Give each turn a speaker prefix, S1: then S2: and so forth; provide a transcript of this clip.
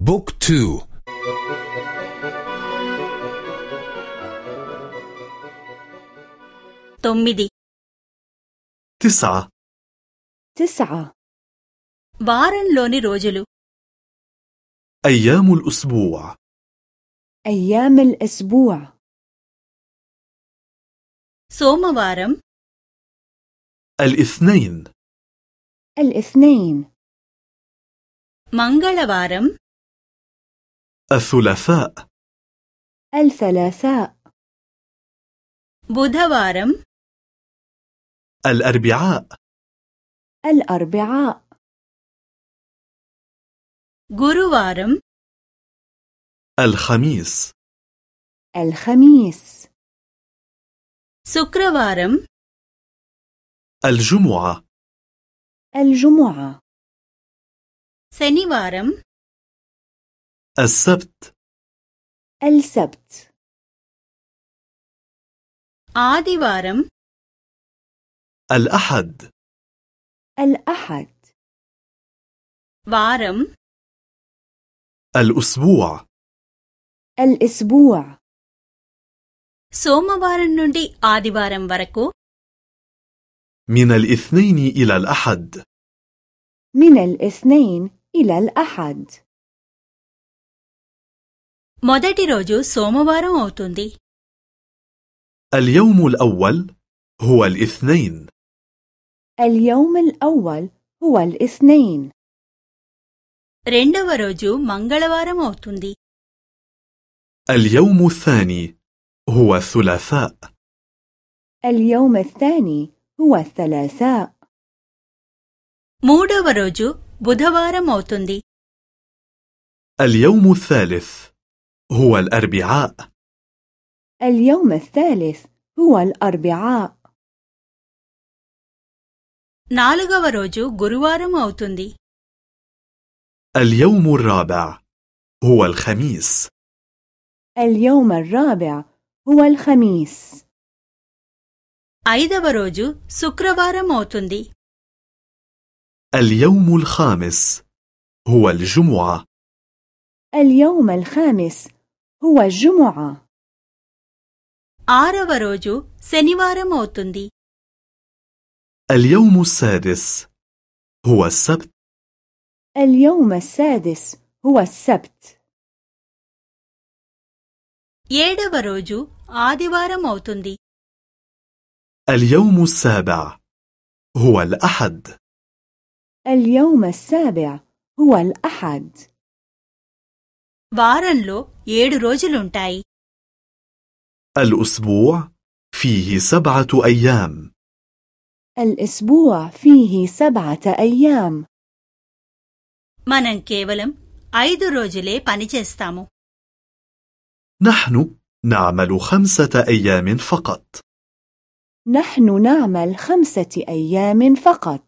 S1: Book two.
S2: తొమ్మిది
S3: تسعة.
S4: تسعة.
S2: వారం లోని రోజులు
S3: أيام الأسبوع.
S4: أيام الأسبوع.
S2: సోమవారం
S3: الإثنين.
S4: الإثنين.
S2: منغلوارم
S3: الثلاثاء.
S4: الثلاثاء.
S2: بودهوارم
S3: الأربعاء.
S4: الأربعاء.
S2: غوروارم
S3: الخميس.
S4: الخميس.
S2: سكروارم
S3: الجمعة.
S4: الجمعة.
S2: سنيوارم
S3: السبت
S4: السبت
S2: ఆదివారం
S3: الأحد
S4: الأحد
S2: వారం
S3: الأسبوع
S4: الأسبوع
S2: సోమవారం నుండి ఆదివారం వరకు
S3: من الاثنين إلى الأحد
S4: من الاثنين إلى الأحد
S2: మొదటి రోజు సోమవారం అవుతుంది
S3: اليوم الأول هو الاثنين
S4: اليوم الأول هو الاثنين
S2: రెండవ రోజు మంగళవారం అవుతుంది
S3: اليوم الثاني هو الثلاثاء
S4: اليوم الثاني هو الثلاثاء
S2: మూడవ రోజు బుధవారం అవుతుంది
S3: اليوم الثالث هو الأربعاء
S4: اليوم الثالث هو الأربعاء
S2: నాలుగవ రోజు గురువారం అవుతుంది
S3: اليوم الرابع هو الخميس
S4: اليوم الرابع هو الخميس
S2: ఐదవ రోజు శుక్రవారం అవుతుంది
S3: اليوم الخامس هو الجمعة
S4: اليوم الخامس هو الجمعة
S2: ఆరవ రోజు శనివారం అవుతుంది
S3: اليوم السادس هو السبت
S4: اليوم السادس هو السبت
S2: ఏడవ రోజు ఆదివారం అవుతుంది
S3: اليوم السابع هو الأحد
S4: اليوم السابع هو الأحد
S2: వారంలో ఏడు రోజులుంటాయి
S3: الأسبوع فيه سبعة أيام
S4: الأسبوع فيه سبعة أيام
S2: మనం కేవలం ఐదు రోజులే పనిచేస్తాము
S3: نحن نعمل خمسة أيام فقط
S4: نحن نعمل خمسة أيام فقط